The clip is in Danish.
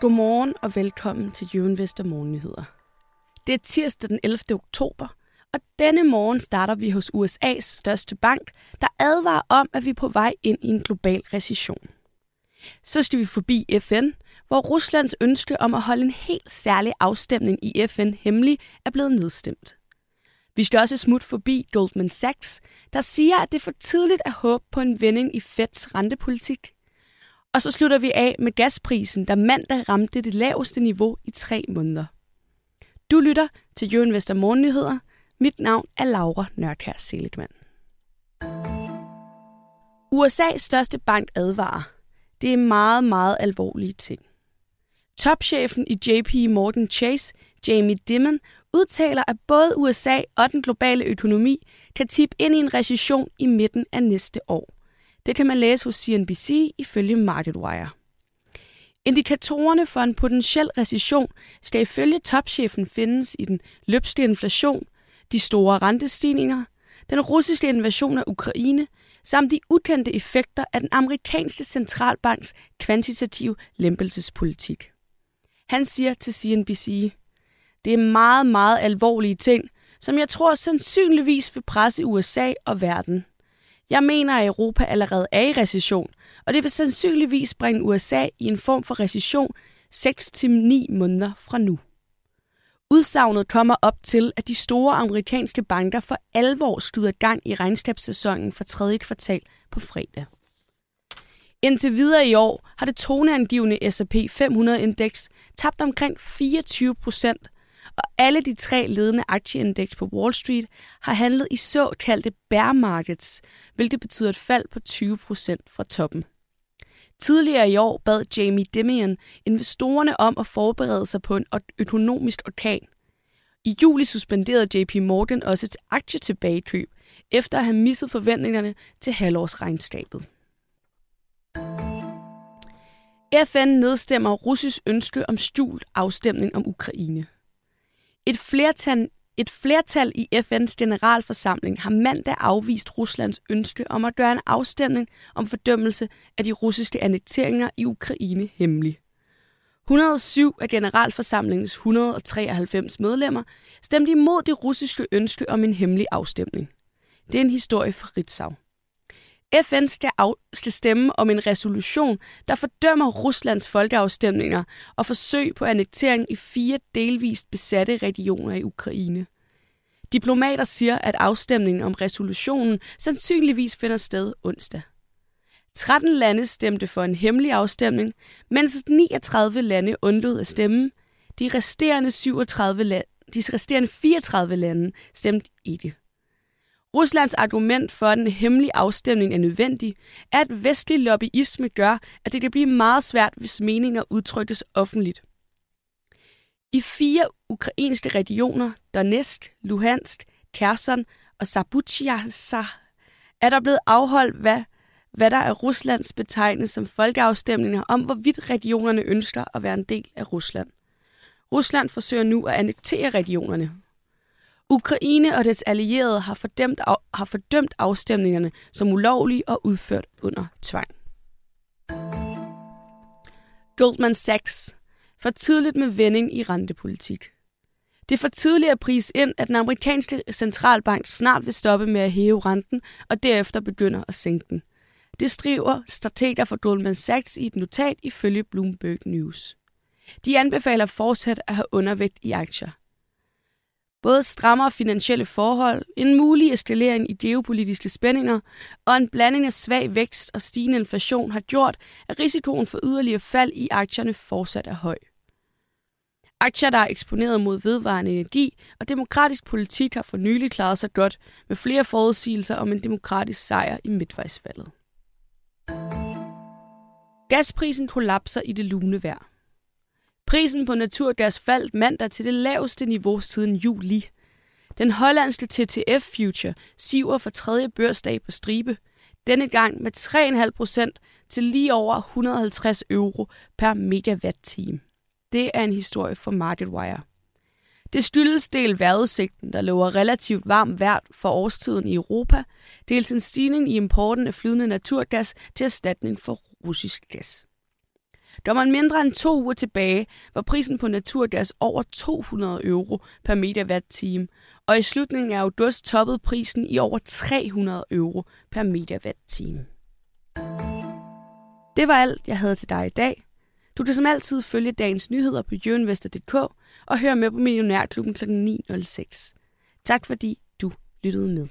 Godmorgen og velkommen til Jøven Vester Morgennyheder. Det er tirsdag den 11. oktober, og denne morgen starter vi hos USA's største bank, der advarer om, at vi er på vej ind i en global recession. Så skal vi forbi FN, hvor Ruslands ønske om at holde en helt særlig afstemning i FN hemmelig er blevet nedstemt. Vi skal også smut forbi Goldman Sachs, der siger, at det er for tidligt at håbe på en vending i Feds rentepolitik. Og så slutter vi af med gasprisen, der mandag ramte det laveste niveau i tre måneder. Du lytter til Jørgen Vester Morgennyheder. Mit navn er Laura Nørkær Seligman. USA's største bank advarer. Det er meget, meget alvorlige ting. Topchefen i JP Morgan Chase, Jamie Dimon, udtaler, at både USA og den globale økonomi kan tippe ind i en recession i midten af næste år. Det kan man læse hos CNBC ifølge MarketWire. Indikatorerne for en potentiel recession skal ifølge topchefen findes i den løbske inflation, de store rentestigninger, den russiske invasion af Ukraine samt de ukendte effekter af den amerikanske centralbanks kvantitative lempelsespolitik. Han siger til CNBC, det er meget, meget alvorlige ting, som jeg tror sandsynligvis vil presse USA og verden. Jeg mener, at Europa allerede er i recession, og det vil sandsynligvis bringe USA i en form for recession 6-9 måneder fra nu. Udsagnet kommer op til, at de store amerikanske banker for alvor skyder gang i regnskabssæsonen for tredje kvartal på fredag. Indtil videre i år har det toneangivende S&P 500-indeks tabt omkring 24 procent, og alle de tre ledende aktieindeks på Wall Street har handlet i såkaldte bear markets, hvilket betyder et fald på 20% fra toppen. Tidligere i år bad Jamie Dimon investorerne om at forberede sig på en økonomisk orkan. I juli suspenderede JP Morgan også et aktietilbagekøb, efter at have misset forventningerne til halvårsregnskabet. FN nedstemmer russisk ønske om stjult afstemning om Ukraine. Et flertal, et flertal i FN's generalforsamling har mandag afvist Ruslands ønske om at gøre en afstemning om fordømmelse af de russiske annekteringer i Ukraine hemmelig. 107 af generalforsamlingens 193 medlemmer stemte imod det russiske ønske om en hemmelig afstemning. Det er en historie fra Ritzau. FN skal, af, skal stemme om en resolution, der fordømmer Ruslands folkeafstemninger og forsøg på annektering i fire delvist besatte regioner i Ukraine. Diplomater siger, at afstemningen om resolutionen sandsynligvis finder sted onsdag. 13 lande stemte for en hemmelig afstemning, mens 39 lande undlod at stemme. De resterende, 37 la- de resterende 34 lande stemte ikke. Ruslands argument for, at den hemmelige afstemning er nødvendig, er, at vestlig lobbyisme gør, at det kan blive meget svært, hvis meninger udtrykkes offentligt. I fire ukrainske regioner, Donetsk, Luhansk, Kherson og Zaporizhzhia, er der blevet afholdt, hvad, hvad der er Ruslands betegnet som folkeafstemninger om, hvorvidt regionerne ønsker at være en del af Rusland. Rusland forsøger nu at annektere regionerne, Ukraine og dets allierede har fordømt, af, har fordømt afstemningerne som ulovlige og udført under tvang. Goldman Sachs. For tidligt med vending i rentepolitik. Det er for tidligt at prise ind, at den amerikanske centralbank snart vil stoppe med at hæve renten og derefter begynder at sænke den. Det skriver strateger for Goldman Sachs i et notat ifølge Bloomberg News. De anbefaler fortsat at have undervægt i aktier. Både strammere finansielle forhold, en mulig eskalering i geopolitiske spændinger og en blanding af svag vækst og stigende inflation har gjort, at risikoen for yderligere fald i aktierne fortsat er høj. Aktier, der er eksponeret mod vedvarende energi og demokratisk politik, har for nylig klaret sig godt med flere forudsigelser om en demokratisk sejr i midtvejsvalget. Gasprisen kollapser i det lune vejr. Prisen på naturgas faldt mandag til det laveste niveau siden juli. Den hollandske TTF Future siver for tredje børsdag på stribe, denne gang med 3,5 procent til lige over 150 euro per megawatt-time. Det er en historie for MarketWire. Det skyldes del vejrudsigten, der lover relativt varmt vejr for årstiden i Europa, dels en stigning i importen af flydende naturgas til erstatning for russisk gas. Der var mindre end to uger tilbage, var prisen på naturgas over 200 euro per megawatt-time, og i slutningen af august toppede prisen i over 300 euro per megawatt-time. Det var alt, jeg havde til dig i dag. Du kan som altid følge dagens nyheder på jørinvestor.dk og høre med på Millionærklubben kl. 9.06. Tak fordi du lyttede med.